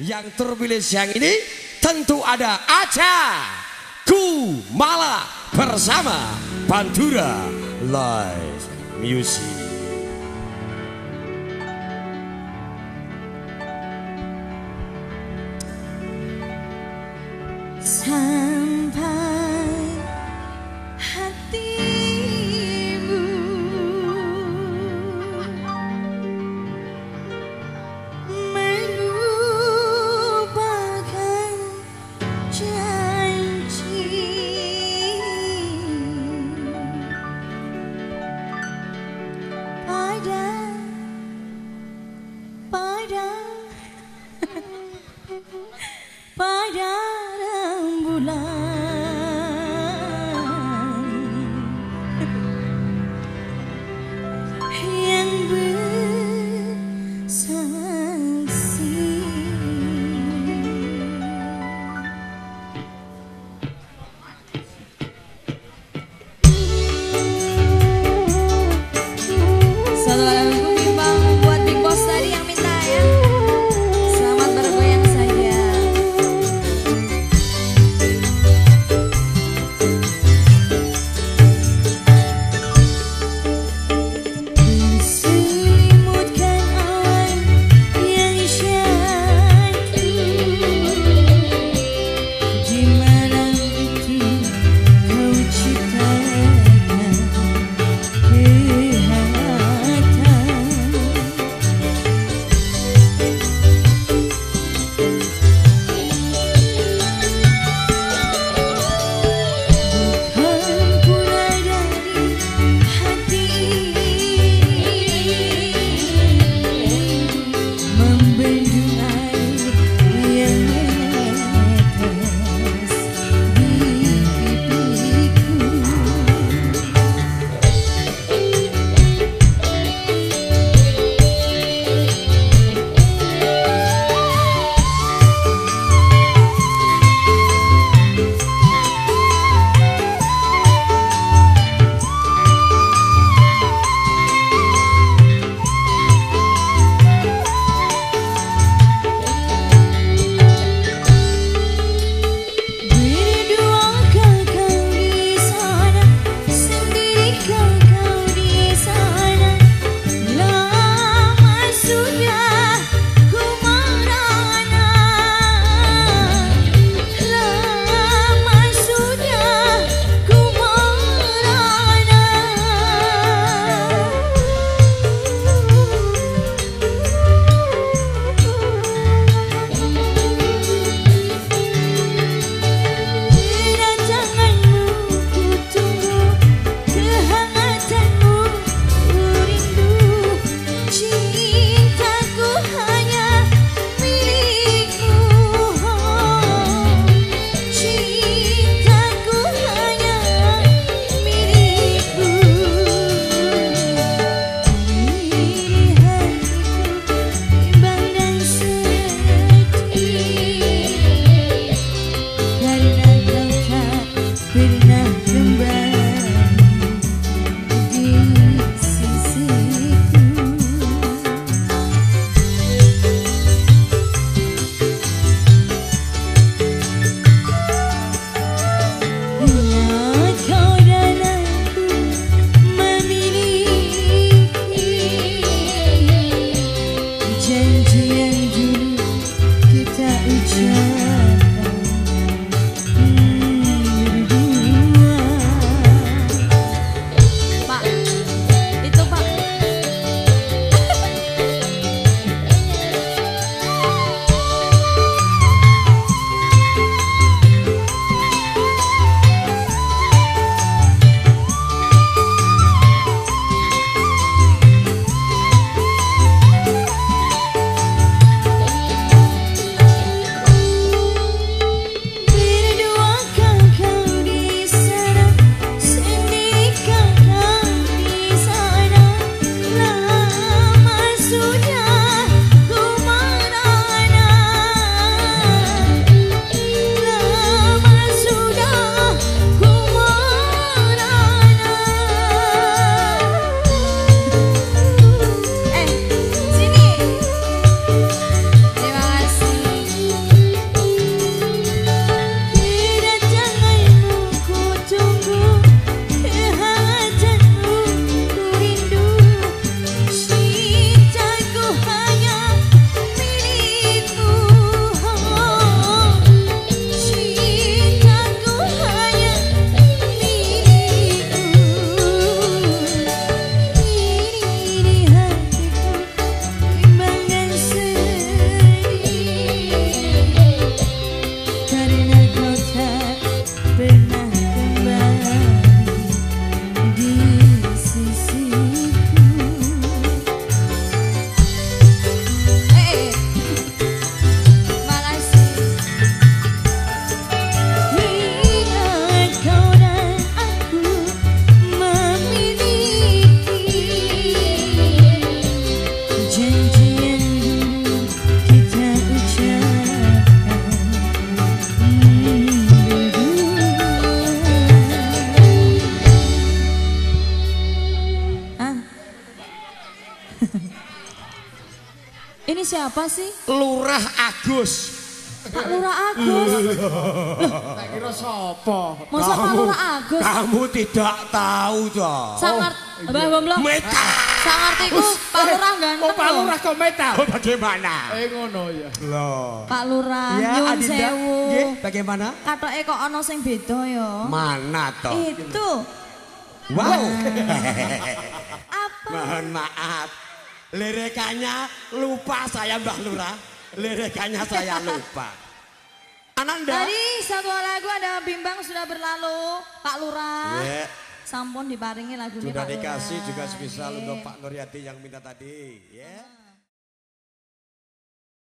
Yang terpilih siang ini tentu ada Aca Kumala bersama Pantura Live Music. pada Take siapa sih? Lurah Agus. Pak Lurah Agus. Tak kira sapa? Masa Pak Lurah Agus? Kamu tidak tahu toh. Sangat Mbah Bomlo. Meta. Sangartiku Pak Lurah ganteng. Oh, Pak. Lurah kok metal. Oh, bagaimana? Eh ngono ya. Loh. Pak Lurah, Ya, nyuwun sewu. Nggih, bagaimana? Katoke kok ana sing beda ya. Mana toh? Itu. Wow. Apa? Mohon maaf. Lirikannya lupa saya Mbah Lurah. Lirikannya saya lupa. Ananda. Tadi satu lagu ada bimbang sudah berlalu, Pak Lurah. Ya, Sampun diparingi lagu ini sudah Pak dikasih juga spesial untuk Pak Nuryati yang minta tadi. Ya.